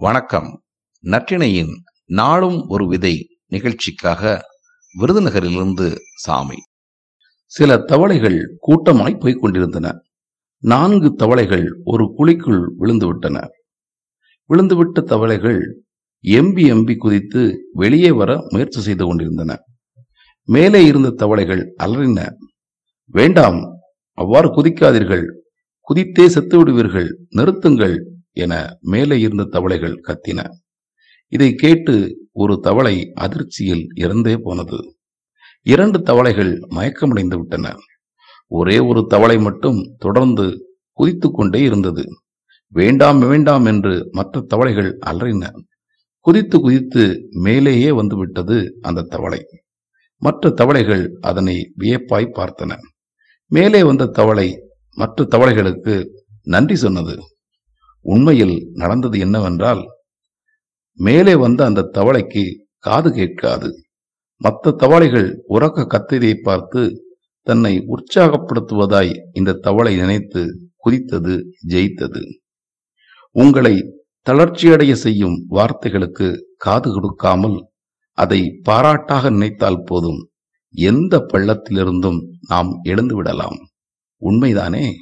வணக்கம். நற்றிணையின் நாளும் ஒரு விதை நிகழ்ச்சிக்காக விருதுநகரிலிருந்து சாமி. சில தவளைகள் கூட்டமாய் போய்க் கொண்டிருந்தன நான்கு தவளைகள் ஒரு குழிக்குள் விழுந்துவிட்டன. விழுந்துவிட்ட தவளைகள் எம்பி எம்பி குதித்து வெளியே வர முயற்சி செய்து கொண்டிருந்தன. மேலே இருந்த தவளைகள் அலறின. வேண்டாம் அவ்வாறு குதிக்காதீர்கள். குதித்தே செத்து விடுவீர்கள் நிறுத்துங்கள் என மேலே இருந்த தவளைகள் கத்தின. இதை கேட்டு ஒரு தவளை அதிர்ச்சியில் இறந்தே போனது. இரண்டு தவளைகள் மயக்கமடைந்து விட்டன. ஒரே ஒரு தவளை மட்டும் தொடர்ந்து குதித்து கொண்டே இருந்தது. வேண்டாம் வேண்டாம் என்று மற்ற தவளைகள் அலறின. குதித்து குதித்து மேலேயே வந்துவிட்டது அந்த தவளை. மற்ற தவளைகள் அதனை வியப்பாய் பார்த்தன. மேலே வந்த தவளை மற்ற தவளைகளுக்கு நன்றி சொன்னது. உண்மையில் நடந்தது என்னவென்றால் மேலே வந்த அந்த தவளைக்கு காது கேட்காது. மற்ற தவளைகள் உறக்க கத்திரியை பார்த்து தன்னை உற்சாகப்படுத்துவதாய் இந்த தவளை நினைத்து குதித்தது ஜெயித்தது. உங்களை தளர்ச்சியடைய செய்யும் வார்த்தைகளுக்கு காது கொடுக்காமல் அதை பாராட்டாக நினைத்தால் போதும். எந்த பள்ளத்திலிருந்தும் நாம் எழுந்து விடலாம். உண்மைதானே?